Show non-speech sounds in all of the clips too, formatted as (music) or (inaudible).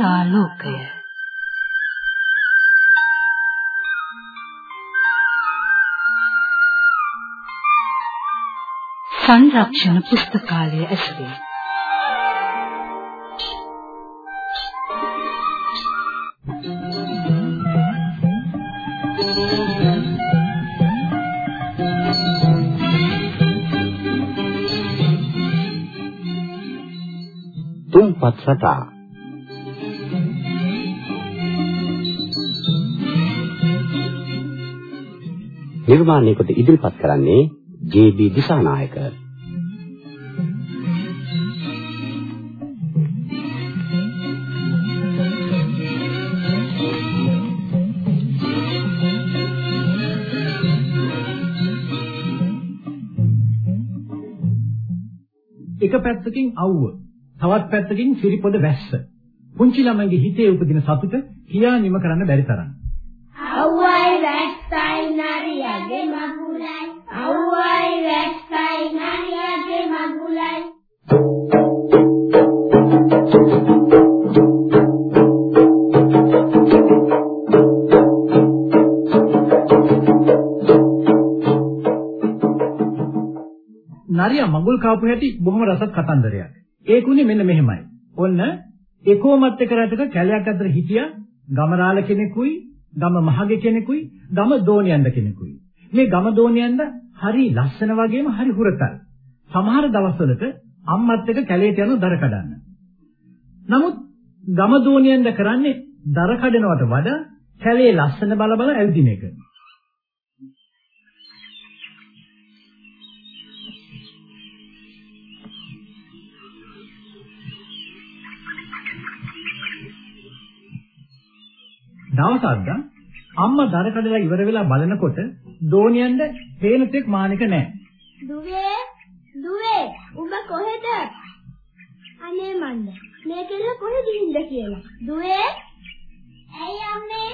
පුරාලෝකය සංරක්ෂණ පුස්තකාලය ඇසුරේ තුම්පත් සතා නිර්මාණය කොට ඉදිරිපත් කරන්නේ ජේ.බී. දිසානායක එක පැත්තකින් අවුව තවත් පැත්තකින් සිරිපොද වැස්ස පුංචි ළමයිගේ හිතේ උපදින සතුට කියා නිම කරන්න බැරි තරම් නරියා මඟුල් කාපු හැටි බොහොම රසත් කතන්දරයක්. ඒකුනේ මෙන්න මෙහෙමයි. ඔන්න එකෝමත් එක රටක කැලයක් අතර හිටියා ගමරාල කෙනෙකුයි, ගම මහගේ කෙනෙකුයි, ගම දෝනියන්ද කෙනෙකුයි. මේ ගම දෝනියන්ද හරි ලස්සන වගේම හරි හුරතල්. සමහර දවස්වලට අම්මත් එක්ක කැලේට යන දර කඩන්න. නමුත් ගම දෝනියන්ද කරන්නේ දර කඩනවට වඩා කැලේ ලස්සන බල බල ඇවිදින එක. දවසක් අම්මා දර කඩලා ඉවර වෙලා බලනකොට දෝනියන්ද පේන තෙක් මානික නැහැ. දුවේ දුවේ උඹ කොහෙද? අනේ මන්ද මේ කෙල්ල කොහෙද ඉන්න කියලා. දුවේ? ඇයි අම්මේ?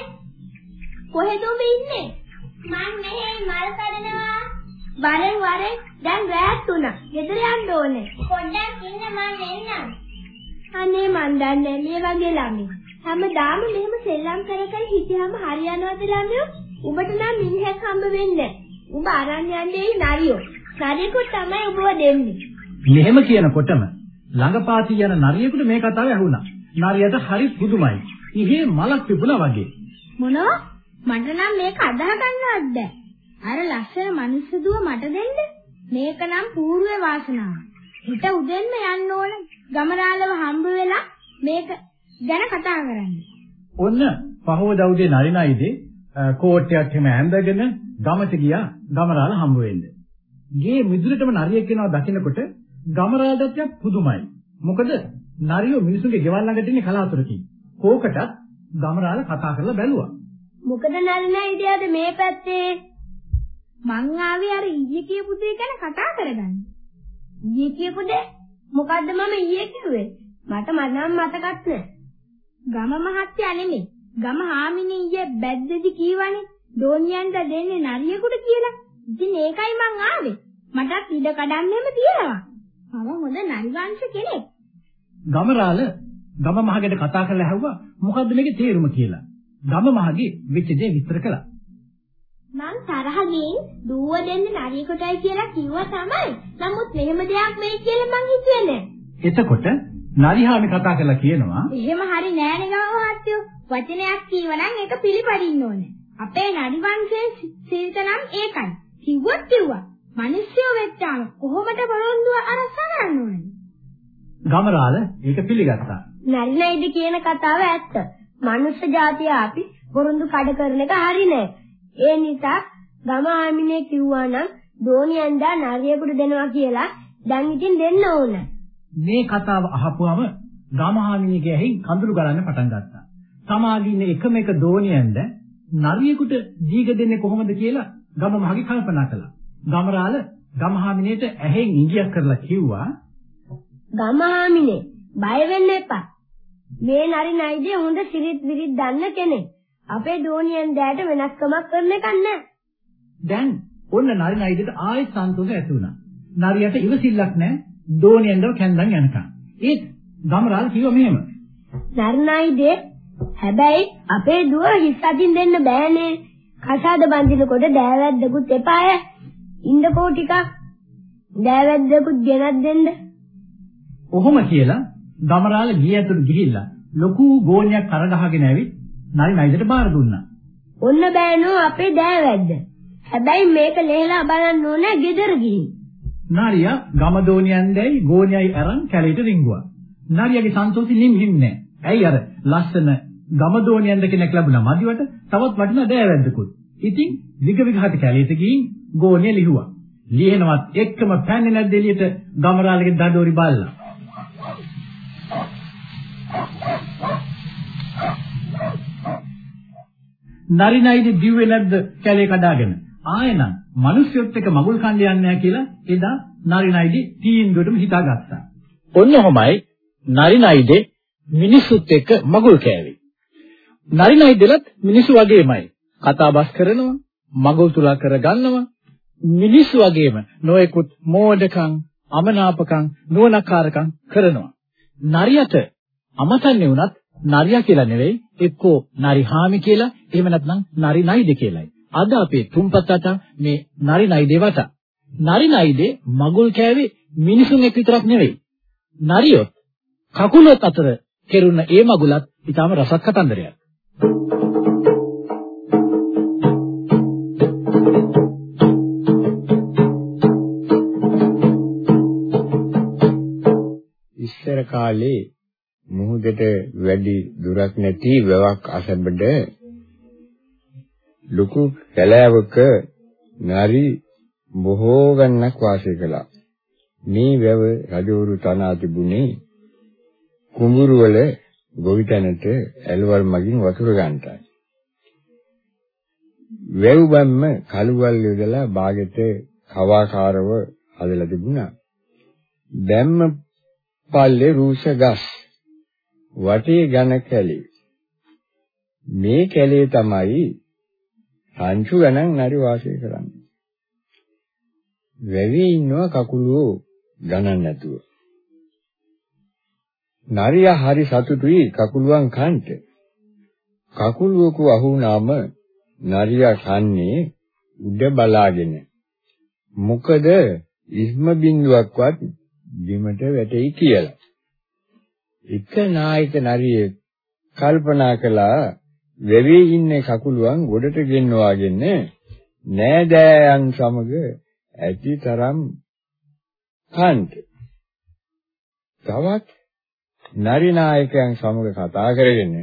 කොහෙද උඹ ඉන්නේ? මං මෙහෙ මල් කඩනවා. වරෙන් වරෙන් දැන් රැත් උනා. ගෙදර යන්න ඕනේ. පොඩ්ඩක් ඉන්න මං එන්නම්. අනේ මන් දන්නේ මේ වගේ ළමයි හැමදාම මෙහෙම සෙල්ලම් කර කර හිටියාම හරියනවද ළමයෝ? උඹට නම් මිනිහෙක් හම්බ වෙන්නේ උඹ අරන් යන්නේ නරියෝ. නරියෙකුට තමයි උඹව දෙන්නේ. මෙහෙම කියනකොටම ළඟපාති යන නරියෙකුට මේ කතාව ඇහුණා. නරියට හරි පුදුමයි. ඉහේ මලක් තිබුණා වගේ. මොනවා? මට නම් මේක අදාහ ගන්නවත් බැහැ. අර ලස්සන මිනිස්සු දුව මට දෙන්න. මේක නම් పూర్වේ වාසනාව. හිත උදෙන්ම යන්න ඕන. ගමරාලව හම්බ වෙලා මේක ගැන කතා කරන්නේ. ඔන්න පහවදා උදේ නරිනයිදී කෝට්ටයක් හැම ඇඳගෙන ගමට ගියා ගමරාල හම්බ වෙන්න. ගේ මිදුලටම නරියෙක් එනවා දකින්නකොට ගමරාලට පුදුමයි. මොකද නරියෝ මිනිසුන්ගේ ගෙවල් ළඟට ඉන්නේ කලාතුරකින්. කෝකටත් ගමරාල කතා කරලා බැලුවා. මොකද නරිනයිදී අද මේ පැත්තේ මං ආවේ අර ඊයේ කියපු දේ ගැන කතා කරගන්න. ඊයේ කියපු දේ මොකද්ද මම ඊයේ කිව්වේ? මට මනම් මතකත් නැහැ. ගම මහත්තයා නෙමෙයි. ගම හාමිනීය බැද්දදි කීවනේ දෝනියන්ට දෙන්නේ නරියෙකුට කියලා. ඉතින් ඒකයි මං ආවේ. මටත් ඉඩ කඩන්නෙම තියෙනවා. මම හොඳ නරිවංශ කෙනෙක්. ගමරාල ගම මහගෙට කතා කරලා ඇහුවා මොකද්ද මේකේ තේරුම කියලා. ගම මහගේ වෙච්ච දේ විස්තර කළා. මං තරහ ගින් දුව දෙන්නේ නරියෙකුටයි කියලා කිව්වා තමයි. නමුත් මෙහෙම දෙයක් වෙයි කියලා මං හිතුවේ නෑ. එතකොට නරිහාමි කතා කරලා කියනවා එහෙම හරි නෑනේ ගම මහත්තයෝ. වචනයක් කීවනම් ඒක පිළිපදින්න ඕනේ. අපේ නඩි වංශයේ සිරිත නම් ඒකයි. කිව්වොත් කිව්වා. මිනිස්සුયો වෙච්චාම කොහොමද පොරොන්දුව අරසනන්න ඕනේ. ගමරාල ඒක පිළිගත්තා. නරිනයිද කියන කතාව ඇත්ත. මනුස්ස జాතිය අපි පොරොන්දු කඩ කරන එක හරි නෑ. ඒ නිසා ගම ආමිනේ කිව්වා නම් දෝනියන්දා නරියෙකුට දෙනවා කියලා දැන් ඉතින් දෙන්න ඕන. මේ කතාව අහපුවම ගමහාමිනියගේ ඇහි කඳුළු ගලන්න පටන් ගත්තා. සමාගයේ ඉන්න එකම එක දෝනියෙන්ද නරියෙකුට දීග දෙන්නේ කොහොමද කියලා ගම මහගේ කල්පනා කළා. ගමරාල ගමහාමිනියට ඇහෙන් ඉඟියක් කරලා කිව්වා ගමහාමිනේ බය වෙන්න එපා. මේ නරි නයිදේ හොඳ සිරිත් විරිත් දන්න කෙනෙක්. අපේ දෝනියෙන් දැයට වෙනස්කමක් කරන එකක් නැහැ. දැන් ඔන්න නරි නයිදට ආයෙත් සන්තෝෂ ඇති වුණා. නරියට ඉවසිල්ලක් නැහැ දෝනියෙන්දව කැන්දන් යනකම්. ඒත් ගමරාල කිව්වා මෙහෙම. නර්ණයිද හැබැයි අපේ දුව හිස් අතින් දෙන්න බෑනේ. කසාද බඳිනකොට දෑවැද්දකුත් එපාය. ඉන්නකෝ ටිකක්. දෑවැද්දකුත් ගෙනත් දෙන්න. ඔහොම කියලා ගමරාල ගිය ඇතුළට ගිහිල්ලා ලොකු ගෝණයක් කරගහගෙන ඇවිත් නරි නයිදට බාර දුන්නා. ඔන්න බෑනෝ අපේ දෑවැද්ද. හැබැයි මේක ලේලා බලන්න ඕනේ ගෙදර ගිහින්. නාරියා ගම දෝනියන් දැයි ගෝණියයි අරන් කැලේට රිංගුවා. නාරියාගේ සන්තෝෂෙ නිම්හිම් නෑ. ඇයි අර ලස්සන ගම දෝනියන්ද කෙනෙක් ලැබුණා මදිවට තවත් වටිනා දෑවැද්දකුත්. ඉතින් විග විගහට කැලේට ගිහින් ගෝණිය ලිහුවා. ලියනවත් එක්කම පැන්නේ නැද්ද එළියට ගමරාලගේ දඩෝරි බල්ලා. නරිනයිද දිව්වේ නැද්ද කැලේ කඩාගෙන ආයෙනම් මිනිස්සුත් එක්ක මගුල් කණ්ඩ යන්නේ නැහැ කියලා එදා නරිනයිදි තීන්දුවටම හිතාගත්තා. ඔන්න ඔහමයි නරිනයිදේ මිනිස්සුත් එක්ක මගුල් කෑවේ. නරිනයිදලත් මිනිස්සු වගේමයි. කතා බස් කරනවා, මගුල් තුලා කරගන්නවා. මිනිස්සු වගේම නොයෙකුත් මෝඩකම්, අමනාපකම්, නුවණකාරකම් කරනවා. නරියට අමතන්නේ වුණත් නරියා කියලා නෙවෙයි එක්කෝ නරිහාමි කියලා එහෙම නැත්නම් නරි නයිද කියලායි. අද අපේ තුන්පත් අට මේ නරි නයිදේ වට. නරි නයිදේ මගුල් කෑවේ මිනිසුන් එක්ක විතරක් නෙවෙයි. නරියොත් කකුලොත් අතර කෙරුණ ඒ මගුලත් ඊටාම රසක් කතන්දරයක්. ඉස්සර කාලේ මුහුදට වැඩි දුරක් නැති වැවක් අසබඩ ලොකු කැලෑවක නරි බොහෝ ගණනක් වාසය කළා. මේ වැව රජවරු තනා තිබුණේ කුඹුරු වල ගොවිතැනට ඇලවල් මගින් වතුර ගන්නටයි. වැව් බම්ම කළුවල් යොදලා බාගෙට කවාකාරව හදලා තිබුණා. බැම්ම පල්ලේ රූෂ ගස් වටේ ඝන කැලේ. මේ කැලේ තමයි රංචු ගණන් නරි වාසය කරන්නේ. වැවේ ඉන්නවා කකුලෝ ගණන් නැතුව. නරියා හරි සතුටුයි කකුලුවන් කන්ට. කකුලුවක අහුනාම නරියා කන්නේ උඩ බලාගෙන. මොකද ඉස්ම බින්දුවක්වත් බිමට වැටෙයි කියලා. එක නායක නරියෙක් කල්පනා කළා වෙවි ඉන්නේ කකුලුවන් ගොඩට ගෙන්නවාගෙන නෑදෑයන් සමග ඇති තරම් කන්ට. තවත් නරි නායකයන් සමග කතා කරගෙන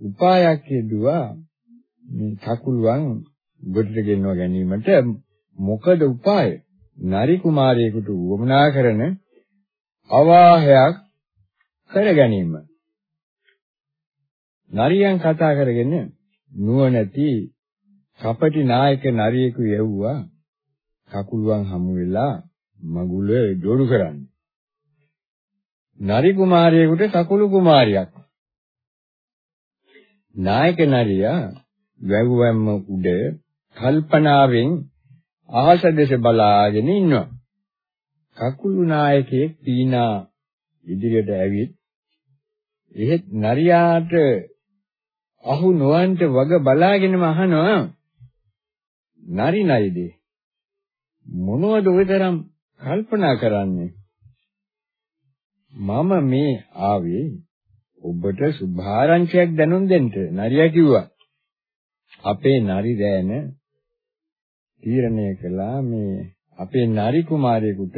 උපායක් යෙදුවා මේ කකුලුවන් ගොඩට ගෙන්වා ගැනීමට මොකද උපාය? නරි කුමාරයෙකුට වමනා කරන අවාහයක් කර ගැනීම. නරියන් කතා කරගෙන නුවණැති කපටි නායක නරියෙකු යවුවා කකුලුවන් හමු වෙලා මගුල ජෝඩු කරන්න. නරි කුමාරයෙකුට කකුළු කුමාරියක්. නායක නරියා වැව්වැම්ම උඩ කල්පනාවෙන් අහස දෙස බලාගෙන ඉන්නවා. කකුළු නායකයෙක් පීනා ඉදිරියට ඇවිත් එහෙත් නරියාට අහු නොවන්ට වග බලාගෙනම අහනවා නරි නයිදේ? මොනවද ඔය තරම් කල්පනා කරන්නේ? මම මේ ආවේ ඔබට සුභාරංචියක් දැනුම් දෙන්න නරියා කිව්වා. අපේ නරි දෑන තීරණය කළා මේ අපේ නරි කුමාරයෙකුට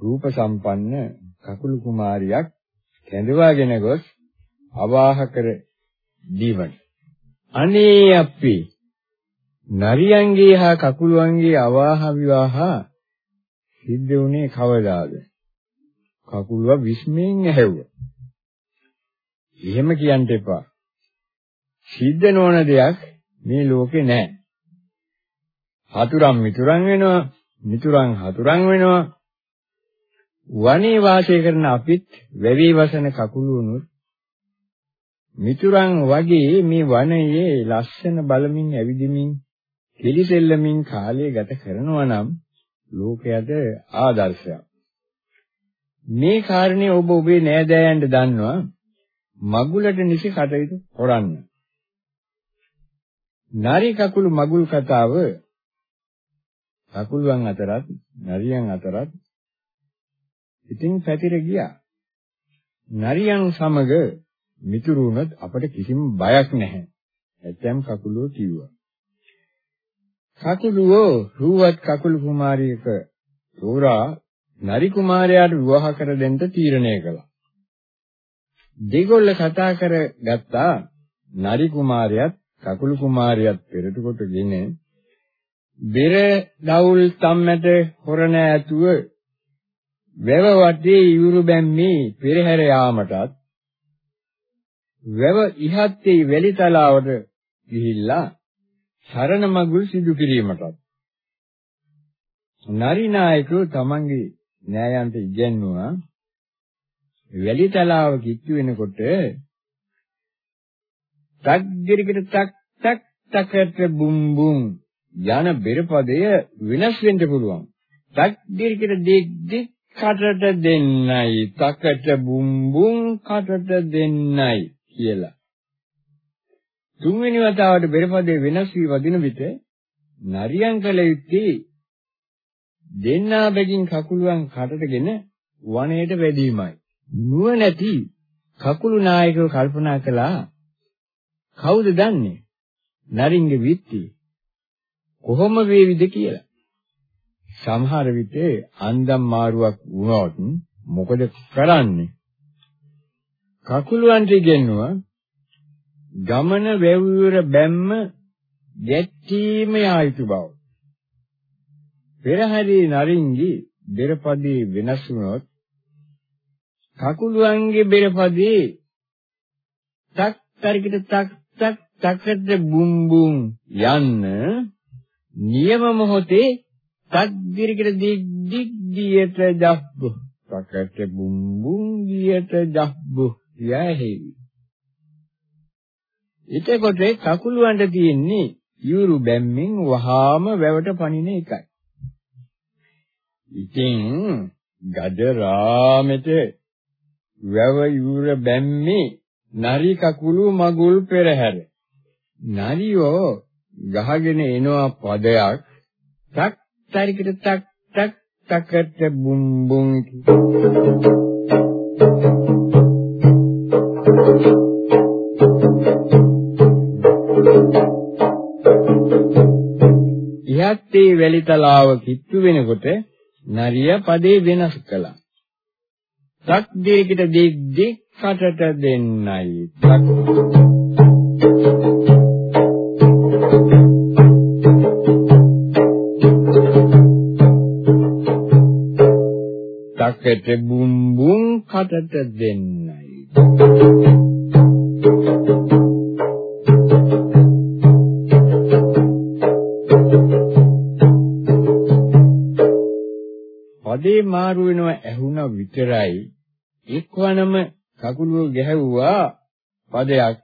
රූප සම්පන්න කකුළු කුමාරියක් කැඳවාගෙන ගොස් අවාහ කර දීවන. අනේ අප්පි නරියන්ගේ හා කකුළුවන්ගේ අවාහ විවාහ සිද්ධ වුණේ කවදාද? කකුළුව විස්මයෙන් ඇහැව්වා. එහෙම කියන්න එපා. සිද්ධ නොවන දෙයක් මේ ලෝකේ නැහැ. හතුරන් මිතුරන් වෙනවා, මිතුරන් හතුරන් වෙනවා. වනේ වාසය කරන අපිත් වැවි වසන කකුළුණුත් මිතුරන් වගේ මේ වනයේ ලස්සන බලමින් ඇවිදිමින් කිලිසෙල්ලමින් කාලය ගත කරනවා නම් ලෝකයට ආදර්ශයක්. මේ කාරණේ ඔබ ඔබේ නෑදෑයන්ට දන්නවා මගුලට නිසි කටයුතු කරන්න. නරි කකුළු මගුල් කතාව කකුළුවන් අතරත් නරියන් අතරත් ඉතින් පැතිර ගියා. නරියන් සමග මිතුරු වුණොත් අපට කිසිම බයක් නැහැ. ඇතැම් කකුලෝ කිව්වා. කකුලුවෝ රුවත් කකුළු කුමාරියක තෝරා නරි කුමාරයාට විවාහ කර දෙන්න තීරණය කළා. දෙගොල්ල කතා කරගත්තා නරි කුමාරයාත් කකුළු කුමාරියත් පෙරට කොටගෙන බෙර දවුල් තම්මැට හොරණ ඇතුව වැව වටේ ඉවුරු බැම්මේ පෙරහැර යාමටත් වැව ඉහත්තේ වැලි තලාවට ගිහිල්ලා සරණ මගුල් සිදු කිරීමටත්. නරිනායකෝ තමන්ගේ නෑයන්ට ඉගැන්නුවා. වැලි තලාව කිච්චු වෙනකොට තක් දිරිකට තක් තක් තකට බුම් බුම් යන බෙරපදය වෙනස් වෙන්න පුළුවන්. තක් දිරිකට දෙක් දෙක් කටට දෙන්නයි තකට බුම් බුම් කටට දෙන්නයි. කියලා. තුන්වෙනි වතාවට බෙරපදේ වෙනස් වී වදින විට නරියන් කල යුත්තේ දෙන්නා බැගින් කකුලුවන් කටටගෙන වනයේට වැදීමයි. නුවණැති කකුළු නායකව කල්පනා කළා කවුද දන්නේ? නරින්ගේ විත්ති කොහොම වේවිද කියලා. සමහර විට අන්දම් මාරුවක් වුණොත් මොකද කරන්නේ? කකුලුවන්ට ඉගෙනුවා ගමන වැවුර බැම්ම ගැටීම ආයුතු බව. පෙරහැරේ නරින්ගේ බෙරපදේ වෙනස් වුණොත් කකුලුවන්ගේ බෙරපදේ තක් තරකිට තක් තක් තකට බුම් බුම් යන්න නියම මොහොතේ තක් දිරිකට දිග් දිග් දියට ජබ්බ තකට බුම් බුම් දියට ජබ්බ යැහෙවි එතකොට කකුලුවන්ට තියෙන්නේ යූරු බැම්මෙන් වහාම වැවට පනින එකයි. ඉතින් ගජරාමෙට වැව යූර බැම්මේ නරි කකුළු මගුල් පෙරහැර. නරියෝ ගහගෙන එනවා පදයක් තක් තරිකට තක් තක් තකට බුම් බුම් ඉහත්තේ වැලිතලාව කිට්ටු වෙනකොට නරිය පදේ වෙනස් කළා. තක් දෙයකට දෙක් දෙක් කටට දෙන්නයි. තක් තකට බුම් බුම් කටට දෙන්නයි. පදේ මාරු වෙනවා ඇහුණා විතරයි. එක්වනම කකුලුව ගැහැව්වා පදයක්.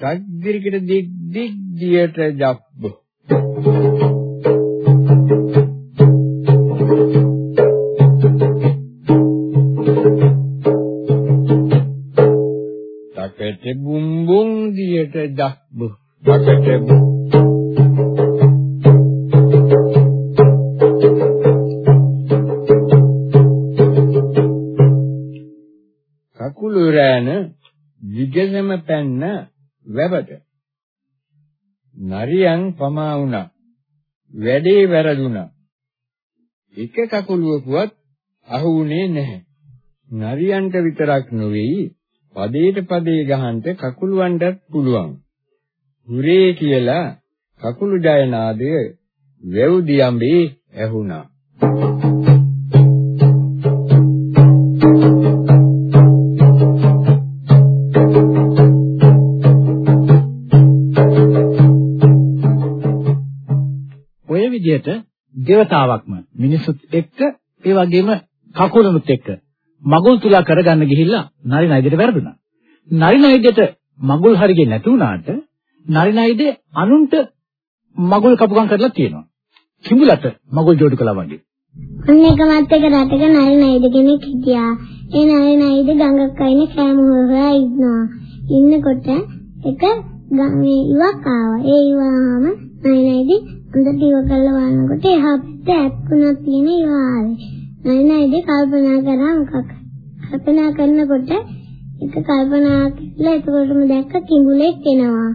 තග්දිරිකට දිග් දිග් දියට ජබ්බ තකට දියට ජබ්බ තකට රෑන විගසම පැන්න වැවට නරියන් පමා වුණා. වැඩේ වැරදුනා. එක කකුලුවකවත් අහුුනේ නැහැ. නරියන්ට විතරක් නොවේයි පදේට පදේ ගහන්න කකුලුවන්ටත් පුළුවන්. හුරේ කියලා කකුළු ජයනාදය වැව් දියම්බේ ඇහුණා විදිහට దేవතාවක්ම මිනිසුත් එක්ක ඒ වගේම කකුලනුත් එක්ක මගුල් තුලා කරගන්න ගිහිල්ලා නරි නයිදට වැරදුනා. නරි නයිදට මගුල් හරියේ නැති වුණාට නරි නයිදේ අනුන්ට මගුල් කපුකම් කරලා තියෙනවා. කිඹුලට මගුල් ජෝඩු කළා වගේ. අන්න එකමත් එක රටක නයි නයිද කෙනෙක් හිටියා. ඒ නයි නයිද ගඟක් අයින කෑම හොරා ඉන්නවා. ඉන්නකොට එක මේ ඉවක් ආවා. ඒ ඉවාම නයි නයිද හොඳට ඉව කරලා බලනකොට එහා පැත්තේ ඇත්කුණක් තියෙන ඉවා ආවේ. නයි නයිද කල්පනා කරා මොකක්. කල්පනා කරනකොට එක කල්පනා කළා එතකොටම දැක්ක කිඹුලෙක් එනවා.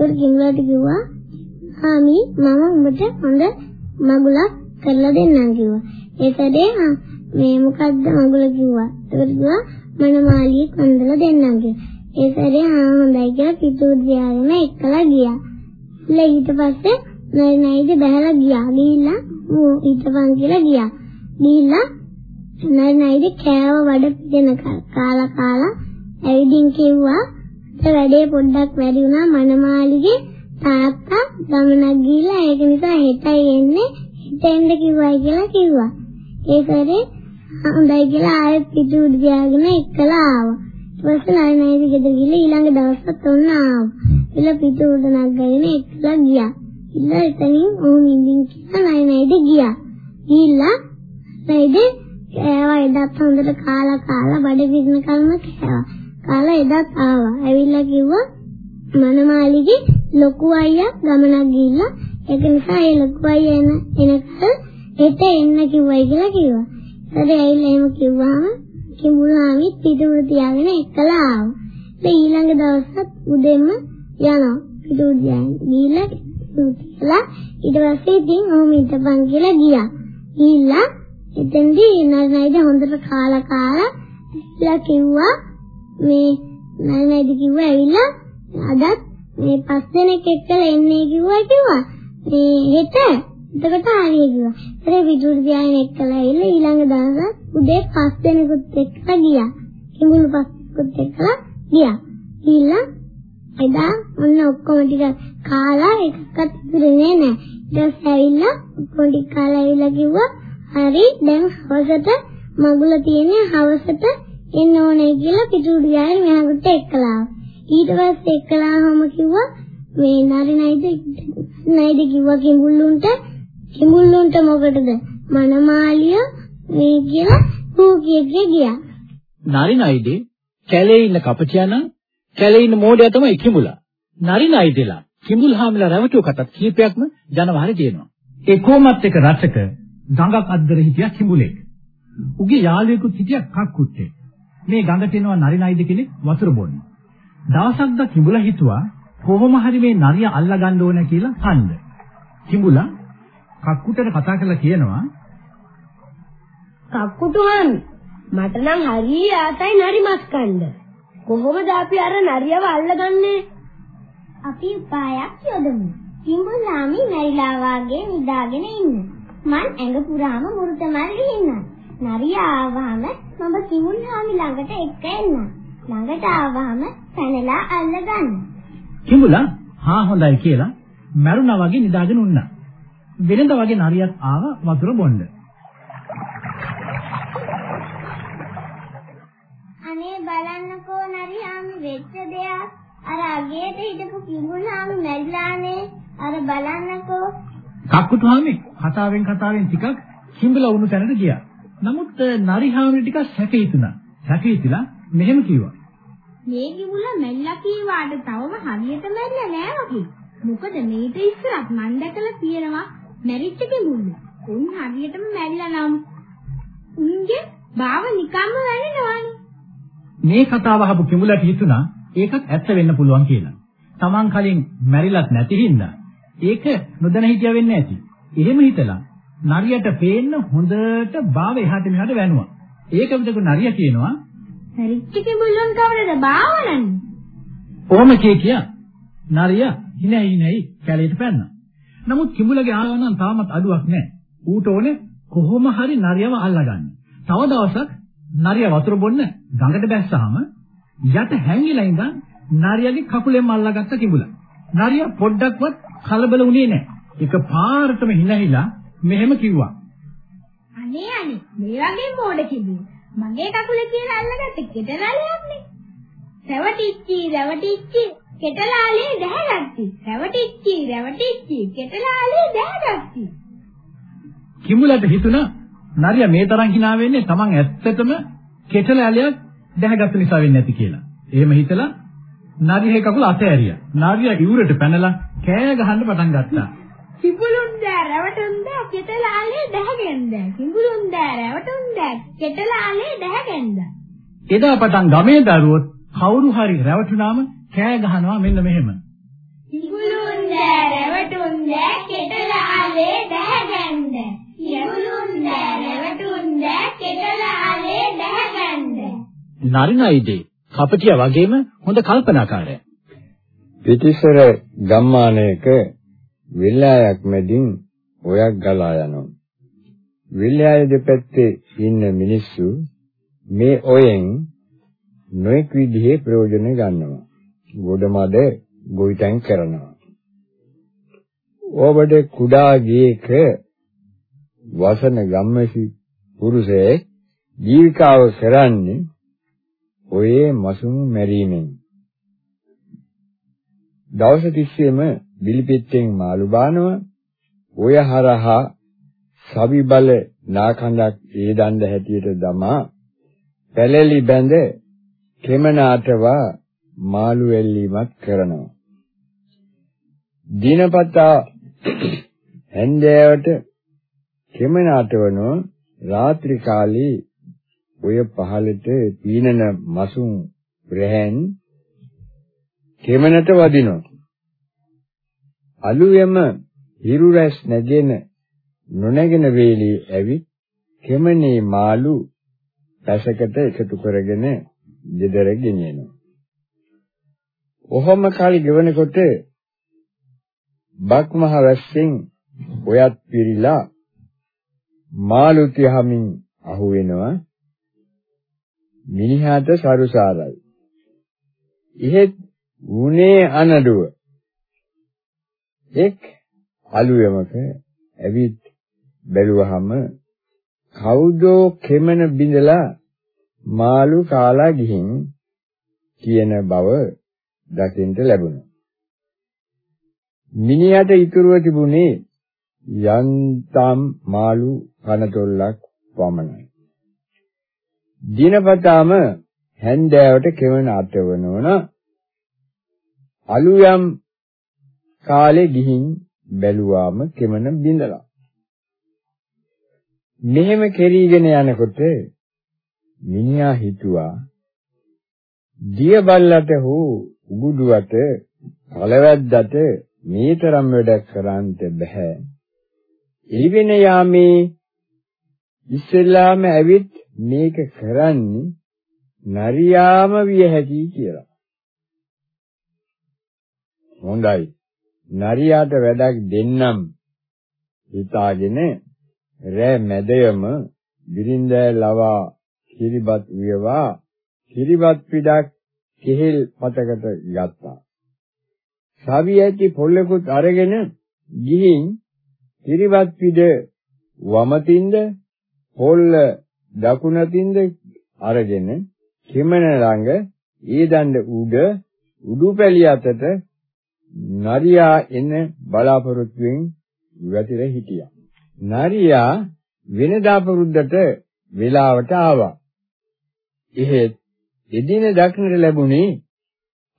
ඒක කිඹුලට කිව්වා "හාමි මම උඹට හොඳ මගුලක් කරලා දෙන්නම් කිව්වා. ඒ සැරේ මේ මොකද්ද මගුල කිව්වා. ඒකට කිව්වා මනමාලියෙක් වන්දලා දෙන්නම් කිව්වා. ඒ සැරේ ආ හොඳයි කියලා පිටුද්‍යාවෙම එක්කලා ගියා. ඊළ ඊට පස්සේ නයි නයිද බහලා ගියා. ගිහිල්ලා ඌ හිටපන් කියලා ගියා. ගිහිල්ලා නයි නයිද කෑව වඩ පිටෙන කාලා කාලා ඇවිදින් කිව්වා වැඩේ පොඩ්ඩක් වැඩි වුණා මනමාලිගේ තාත්තා ගමනක් ගිහිල්ලා ඒක නිසා හෙටයි එන්නේ හෙට එන්න කිව්වයි කියලා කිව්වා. ඒ කරේ හොඳයි කියලා ආයෙත් පිටු උඩ ගියාගෙන එක්කලා ආවා. ඊට පස්සේ නයි නයිද ගෙදර ගිහලා ඊළඟ දවසත් ඔන්න ආවා. ඉල පිටු උඩ නැගගෙන එක්කලා ගියා. ඉල්ල එතනින් ඕම් ඉඳින් කියලා නයි නයිද ගියා. ගිහිල්ලා නයිද කෑවා එදත් හොඳට කාලා කාලා බඩ පිරෙන කල්ම කෑවා. කාලා එදත් ආවා. ඇවිල්ලා කිව්වා මනමාලිගේ ලොකු අයියා ගමනක් ගිහිල්ලා ඒක නිසා ඒ ලොකු අයියා එන එනකල් හෙට එන්න කිව්වයි කියලා කිව්වා. ඊට ඇවිල්ලා එහෙම කිව්වම කිඹුලාමිත් පිටුරු තියාගෙන එක්කලා ආවා. ඒ ඊළඟ දවසත් උදෙන්ම යනවා. පිටුරු තියාගෙන ගිහිල්ලා කියලා ඊට පස්සේ ඉතින් ඔහොම ඉඳපන් කියලා ගියා. ගිහිල්ලා එතෙන්දී නයිද හොඳට කාලා කාලා ඉස්ලා කිව්වා මේ නයිද කිව්වා ඇවිල්ලා අදත් මේ පස් දෙනෙක් එක්කලා එන්නේ කිව්වා කිව්වා. මේ හෙට එතකොට ආරිය කිව්වා. ඊට විදුරු ධ්‍යාන එක්කලා ඇවිල්ලා ඊළඟ දවස් උදේ පස් දෙනෙකුත් එක්කලා ගියා. කිඹුළු පස්කුත් එක්කලා ගියා. ගිහිල්ලා එදා ඔන්න ඔක්කොම ටික කාලා එකක්වත් ඉතුරුනේ නැහැ. ඊට පස්සේ ඇවිල්ලා ඔක්කොම ටික කාලා ඇවිල්ලා කිව්වා හරි දැන් හවසට මගුල තියෙන්නේ හවසට එන්න ඕනේ කියලා පිටුඩු යාර මෙහාට එක්කලා. ඊට පස්සේ එක්කලාම කිව්වා මේ නරි නයිද නයිද කිව්වා කිඹුල්ලුන්ට කිඹුල්ලුන්ට මොකටද මනමාලිය මේ කියලා කූ කියේ ගියා. නරි නයිදේ කැලේ ඉන්න කපටියා නම් කැලේ ඉන්න මෝඩයා තමයි කිඹුලා. නරි නයිදෙලා කිඹුල් හාමිලා රැවටුව කටත් කීපයක්ම ජනවහරේ තියෙනවා. ඒ කොමත් එක රටක ගඟක් අද්දර හිටියා කිඹුලෙක්. උගේ යාළුවෙකුත් හිටියා කක්කුත්තේ. මේ ගඟට එනවා නරි නයිද කෙනෙක් වතුර බොන්න. දවසක් ද කිඹුලා හිතුවා කොහොම හරි මේ නරිය අල්ලා ගන්න ඕන කියලා කන්න. කිඹුලා කක්කුටට කතා කරලා කියනවා කක්කුටුවන් මට නම් හරිය ආසයි නරි මස් කන්න. කොහොමද අපි අර නරියව අල්ලගන්නේ? අපි උපායක් යොදමු. කිඹුලාමි මැරිලා වාගේ නිදාගෙන ඉන්න. මං ඇඟ පුරාම මුරුත මල් ගිහින්නම්. නරිය ආවහම මම කිඹුල්හාමි ළඟට එක්ක එන්නම්. ළඟට ආවහම පැනලා අල්ලගන්න. කිඹුලා හා හොඳයි කියලා මැරුණා වගේ නිදාගෙන උන්නා. වෙනද වගේ නරියක් ආව වතුර බොන්න. අනේ බලන්නකෝ නරියාමි වෙච්ච දෙයක්. අර අගේට හිටපු කිඹුල්හාමි මැරිලානේ. අර බලන්නකෝ. කක්කුටුහාමි කතාවෙන් කතාවෙන් ටිකක් කිඹුලා වුණු තැනට ගියා. නමුත් නරිහාමි ටිකක් සැකේතුණා. සැකේතිලා මෙහෙම කිව්වා. මේ කිඹුලා මැරිලා කීවාට තවම හරියට මැරිලා නෑ වගේ. මොකද මේට ඉස්සරත් මන් දැකලා තියෙනවා මැරිච්ච කිඹුල්ලු. උන් හරියටම මැරිලා නම් උන්ගේ බාව නිකම්ම වැනෙනවානේ. මේ කතාව අහපු කිඹුලාට හිතුණා ඒකත් ඇත්ත වෙන්න පුළුවන් කියලා. Taman කලින් මැරිලත් නැති හින්දා ඒක නොදැන හිටියා වෙන්නේ නැති. එහෙම හිතලා නරියට පේන්න හොඳට බාව එහාට මෙහාට වැනුවා. ඒක විතර නරිය කියනවා මැරිච්ච කිඹුල්ලන් කවරද බාවනන්නේ? ඔහොම කිය කිය නරිය හිනයි හිනයි කැලේට පැන්නා. නමුත් කිඹුලගේ ආවනම් තාමත් අඩුවක් නැහැ. ඌට ඕනේ කොහොම හරි නරියව අල්ලගන්න. තව දවසක් නරිය වතුර බොන්න ගඟට බැස්සාම යට හැංගිලා ඉඳන් නරියගේ කකුලෙන් අල්ලගත්ත කිඹුලා. නරිය පොඩ්ඩක්වත් කලබල වුණේ නැහැ. එක පාරටම හිනහිලා මෙහෙම කිව්වා. අනේ අනේ මේ වගේ මෝඩ කිඹුලෝ මගේ කකුලේ කියලා අල්ලගත්ත කෙටලාලියක්නේ. රැවටිච්චි රැවටිච්චි කෙටලාලිය දැහැගත්ති. රැවටිච්චි රැවටිච්චි කෙටලාලිය දැහැගත්ති. කිඹුලට හිතුණා නරියා මේ තරම් hina වෙන්නේ Taman ඇත්තටම කෙටල ඇලයක් දැහැගත්ත නිසා වෙන්නේ නැති කියලා. එහෙම හිතලා නරියේ කකුල අතෑරියා. නරියා ඉවුරට පැනලා කෑ ගහන්න පටන් ගත්තා. කිඹුලුන් දෑ රැවටුන් දෑ කෙටලාලේ දැහැගෙන්ද කිඹුලුන් දෑ රැවටුන් දෑ කෙටලාලේ දැහැගෙන්ද එදා පටන් ගමේ දරුවෝ කවුරු හරි රැවටුනාම කෑ ගහනවා මෙන්න මෙහෙම. කිඹුලුන් දෑ රැවටුන් දෑ කෙටලාලේ දැහැගෙන්ද කිඹුලුන් දෑ රැවටුන් දෑ කෙටලාලේ දැහැගෙන්ද නරිනයිදේ කපටියා වගේම හොඳ කල්පනාකාරයා. පිටිසර ගම්මානයක විල්ලායක් මැදින් ඔයක් ගලා යනවා. විල්ලාය දෙපැත්තේ ඉන්න මිනිස්සු මේ ඔයෙන් නොඑක් විදිහේ ප්‍රයෝජන ගන්නවා. ගොඩමඩ ගොවිතැන් කරනවා. ඕබඩ කුඩා ගේක වසන ගම්මැසි පුරුෂයෙක් ජීවිකාව කරන්නේ ඔයේ මසුන් මැරීමෙන්. දවස් තිස්සේම බිලිපෙත්තෙන් මාළු බානවා ඔය හරහා සවි බල නාකඳක් ඒ දණ්ඩ හැටියට දමා පැලලි බැඳ කෙමනාටවා මාළු එල්ලීමක් කරනවා දිනපතා (coughs) හැන්දෑවට කෙමනාටවනෝ රාත්‍රී කාලේ ඔය පහලට පීනන මසුන් රැහන් කෙමනට වදිනවා අලුයම හිරු රැස් නැගෙන නොනැගෙන වේලී ඇවිත් කෙමනේ මාළු පැසකට එකතු කරගෙන ගෙදර ගෙනියනවා. ඔහොම කාලි ගෙවනකොට බක්මහ වැස්සෙන් ඔයත් පිරීලා මාළු තියහමින් අහු වෙනවා මිනිහාට සරුසාරයි. එහෙත් උනේ අනඩුව එක් අලුයමක ඇවිත් බැලුවහම කවුදෝ කෙමන බිඳලා මාළු කාලා ගිහින් කියන බව දකින්න ලැබුණා. මිනිහට ඉතුරුව තිබුණේ යන්තම් මාළු කනතොල්ලක් පමණයි. දිනපතාම හැන්දෑවට කෙවන අතවනවන අලුයම් කාලේ ගිහින් බැලුවාම කෙමන බිඳලා. මෙහෙම කෙරීගෙන යනකොට මිනිහා හිතුවා දිය බල්ලට හෝ උගුඩුවට කලවැද්දට මේ තරම් වැඩක් කරන්නට බෑ. එළිවෙන යාමේ ඉස්සෙල්ලාම ඇවිත් මේක කරන්නේ නරියාම විය හැකියි කියලා. හොඳයි. නරියාට වැඩක් දෙන්නම් හිතාගෙන රෑ මැදයම බිරින්දෑ ලවා කිරිබත් උයවා කිරිබත් පිටක් කෙහෙල් පතකට ගත්තා. සවි ඇති පොල්ලකුත් අරගෙන ගිහින් කිරිබත් පිට වමතින්ද පොල්ල දකුණතින්ද අරගෙන කෙමන ළඟ ඒ දණ්ඩ උඩ උඩුපැලිය අතට නරියා එන බලාපොරොත්තුෙන් වැතිර හිටියා. නරියා වෙනදා පුරුද්දට වෙලාවට ආවා. එහෙත් එදින දක්නට ලැබුණේ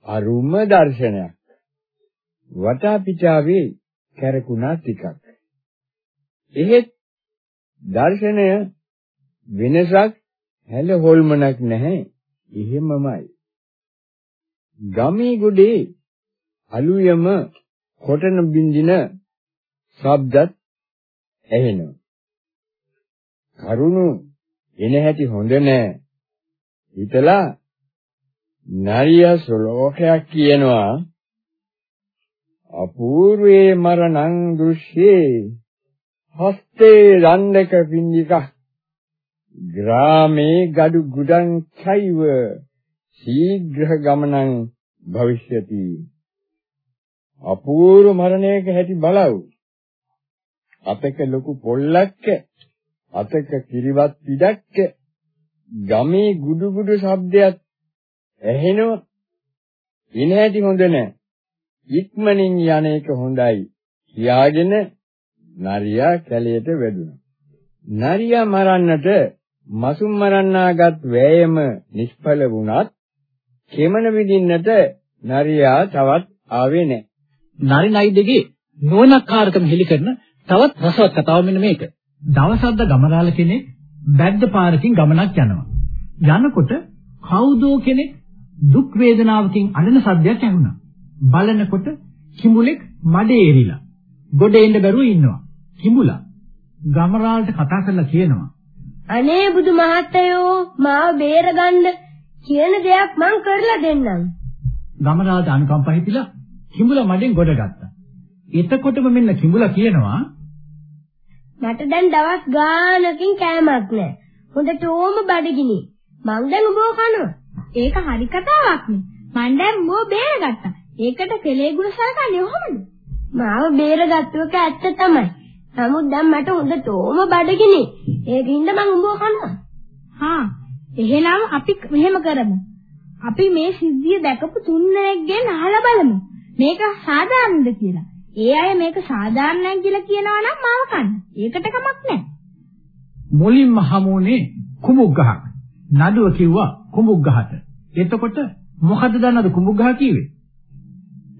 අරුම දර්ශනයක්. වටා පිටාවේ කැරකුණා ටිකක්. එහෙත් දර්ශනය වෙනසක් හැල හොල්මනක් නැහැ. එහෙමමයි. ගමේ ගොඩේ අලුයම කොටන බින්දින ශබ්දත් ඇහෙනවා. කරුණු එන හැටි හොඳ නෑ. හිතලා නරිය ශ්ලෝකයක් කියනවා අපූර්වේ මරණං දෘශ්‍යේ හස්තේ දණ්ඩක පින්දික ග්‍රාමේ gadu ගුඩං චෛව ශීඝ්‍ර ගමනං භවිෂ්‍යති. අපූර්ව මරණයක හැටි බලව්. අතක ලොකු පොල්ලක්ක අතක කිරිවත් පිටක්ක ගමේ ගුඩු ගුඩු ශබ්දයක් ඇහෙනවා. ඉන හැටි හොඳ නැහැ ඉක්මනින් යන එක හොඳයි. කියාගෙන නරියා කැලයට වැදුනා. නරියා මරන්නට මසුම් මරන්නාගත් වෑයම නිෂ්ඵල වුණත් කෙමන විදින්නට නරියා තවත් ආවේ නැහැ. නරි නයිදගේ නුවණක්කාරකම හෙලි කරන තවත් රසවත් කතාවක් මෙන්න මේක. දවසක්ද ගමරාල කෙනෙක් බැද්ද පාරකින් ගමනක් යනවා. යනකොට කවුදෝ කෙනෙක් දුක් වේදනාවකින් අඬන සද්දයක් ඇහුණා. බලනකොට කිඹුලෙක් මඩේ එරිලා. ගොඩ එන්න බැරුව ඉන්නවා. කිඹුලා ගමරාලට කතා කරලා කියනවා. අනේ බුදු මහත්තයෝ මාව බේරගන්න කියන දෙයක් මං කරලා දෙන්නම්. ගමරාලට අනුකම්පා හිතිලා කිඹුලා මඩෙන් ගොඩ ගත්තා. එතකොටම මෙන්න කිඹුලා කියනවා මට දැන් දවස් ගානකින් කෑමක් නැහැ. හොඳට ඕම බඩගිනි. මං දැන් උඹව කනවා. ඒක හරි කතාවක් නේ. මං දැන් උඹව බේරගත්තා. ඒකට කෙලේ ගුණ සලකන්නේ කොහොමද? මාව බේරගත්තුක ඇත්ත තමයි. නමුත් දැන් මට හොඳට ඕම බඩගිනි. ඒකින්ද මං උඹව කනවා. හා එහෙනම් අපි මෙහෙම කරමු. අපි මේ සිද්ධිය දැකපු තුන්දෙනෙක්ගෙන් අහලා බලමු. මේක සාධාරණද කියලා. ඒ අය මේක සාධාරණයි කියලා කියනවා නම් මාව කන්න. ඒකට කමක් නැහැ. මුලින්ම හමුනේ කුඹුක් ගහක්. නඩුව කිව්වා කුඹුක් ගහට. එතකොට මොකද දන්නද කුඹුක් ගහ කිව්වේ?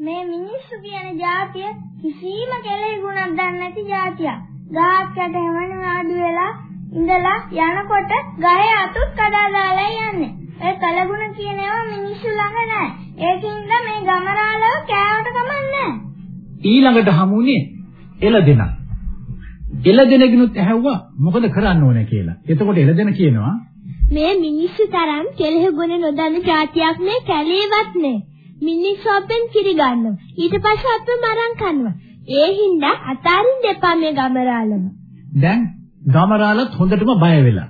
මේ මිනිස්සු කියන જાතිය කිසිම කෙලෙයි ගුණක් දන්නේ නැති જાතියක්. ගහක් යට හැමන වාඩි වෙලා ඉඳලා යනකොට ගහේ අතුත් කඩා දාලා යන්නේ. ඒ කලගුණ කියන ඒවා මිනිස්සු ළඟ නැහැ. ඒකින්ද මේ ගමරාලව කෑවට කමන්නේ ඊළඟට හමුුනේ එළදෙන. එළදෙනගිනුත් ඇහුවා මොකද කරන්න ඕනේ කියලා. එතකොට එළදෙන කියනවා මේ මිනිස්සු තරම් කෙලෙහි ගුණ නොදන්න જાතියක් මේ කැලේවත් නෑ. මිනිස්සු අපෙන් කිරි ගන්නවා. ඊට පස්සේ අපව මරන් කනවා. ඒ හින්දා අතාරින්න එපා මේ ගමරාලම. දැන් ගමරාලත් හොඳටම බය වෙලා.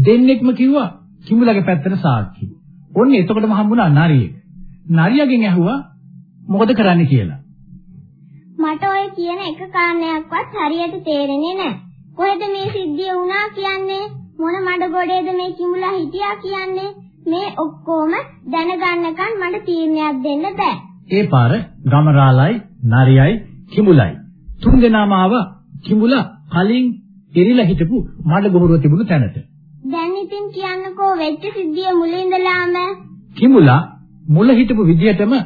දෙන්නෙක්ම කිව්වා කිඹුලගේ පැත්තට සාක්ෂි. ඔන්න එතකොටම හම්බුණා නරියෙක්. නරියගෙන් ඇහුවා මොකද කරන්න කියලා. මට ඔය කියන එක කාරණයක්වත් හරියට තේරෙන්නේ නැහැ. කොහෙද මේ සිද්ධිය වුණා කියන්නේ? මොන මඩ ගොඩේද මේ කිඹුලා හිටියා කියන්නේ? මේ ඔක්කොම දැනගන්නකන් මට තීරණයක් දෙන්න බෑ. ඒ පාර ගමරාලයි නරියයි කිඹුලයි තුන් දෙනාම ආව කිඹුලා කලින් එරිලා හිටපු මඩ ගොහරුව තිබුණු තැනට. දැන් ඉතින් කියන්නකෝ වෙච්ච සිද්ධිය මුලින්දලාම කිඹුලා මුල හිටපු විදියටම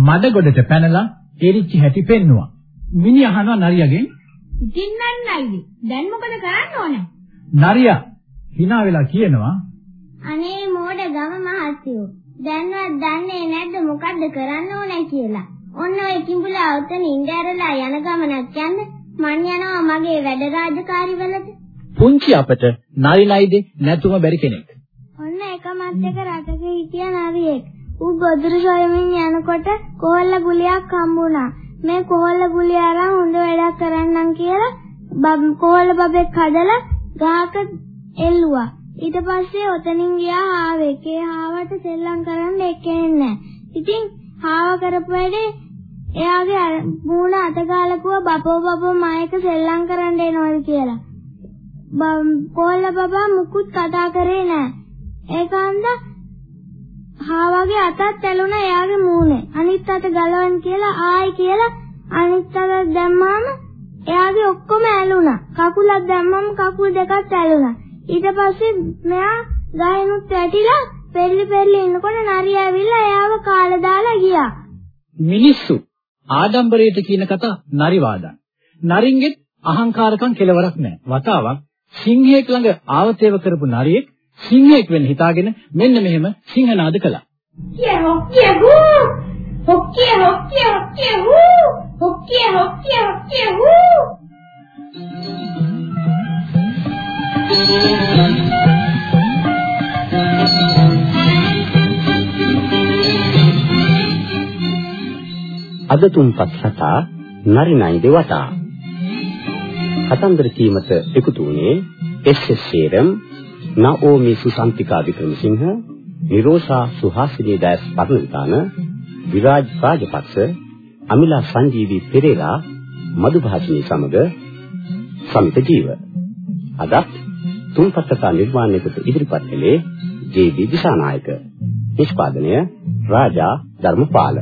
මඩ ගොඩට පැනලා එරිච්ච හැටි පෙන්නුවා. මිනි අහනවා නරියගෙන් ඉතින් නන්නයිනේ. දැන් මොකද කරන්න ඕන? නරියා hina වෙලා කියනවා අනේ මෝඩ ගම මහත්තයෝ. දැන්වත් දන්නේ නැද්ද මොකද්ද කරන්න ඕන කියලා? ඔන්න ඔය කිඹුලා උතන ඉඳලා යන ගමනක් යන්න මං යනවා මගේ වැඩ රාජකාරි වලට. පුංචි අපට නරි නයිදේ නැතුම බැරි කෙනෙක්. ඔන්න එකමත් එක රටක හිටිය නරියෙක්. ඌ ගොදුරු සොයමින් යනකොට කොහොල්ල ගුලියක් හම්බුණා. මේ කොහොල්ල ගුලිය අරන් හොඳ වැඩක් කරන්නම් කියලා කොහොල්ල බබෙක් හදලා ගහක එල්ලුවා. ඊට පස්සේ ඔතනින් ගියා හාවෙක්. ඒ හාවට සෙල්ලම් කරන්න එක්කෙන්නේ ඉතින් හාව කරපු වැඩේ එයාගේ මූණ අතගාලකුව බබෝ බබෝ මායක සෙල්ලම් කරන්න එනවද කියලා. කොල්ල බබා මුකුත් කතා කරේ නෑ. ඒකන්ද හාවගේ අතත් ඇලුනා එයාගේ මූණේ. අනිත් අත ගලවන්න කියලා ආයි කියලා අනිත් අත දැම්මාම එයාගේ ඔක්කොම ඇලුනා. කකුලක් දැම්මම කකුල් දෙකත් ඇලුනා. ඊට පස්සේ මෙයා ගහිනුත් වැටිලා පෙරලි පෙරලි ඉන්නකොට නරිය ඇවිල්ලා එයාව කාලා දාලා ගියා. මිනිස්සු ආඩම්බරයට කියන කතා නරි වාදන්. නරින්ගෙත් අහංකාරකම් කෙලවරක් නැහැ. වතාවක් සිංහයෙක් ළඟ ආවතේව කරපු නරියෙක් සිංහෙක් වෙන්න හිතාගෙන මෙන්න මෙහෙම සිංහනාද කළා. කිය හොක්කිය හූ හොක්කිය හොක්කිය හොක්කිය හූ අද තුන්පත් සතා නරිනයි දෙවතා කතන්දර කීමට එකතු වුණේ එස්.එස්. ශේරම් නාෝමි සුසන්තිකා වික්‍රමසිංහ නිරෝෂා සුහාසිනී දාස් පරණවිතාන විරාජ් රාජපක්ෂ අමිලා සංජීවි පෙරේරා මధుභාෂිනී සමග සමිත ජීව අදත් තුන්පත් සතා නිර්මාණය කොට ඉදිරිපත් කළේ ජේ.බී. දිසානායක නිෂ්පාදනය රාජා ධර්මපාල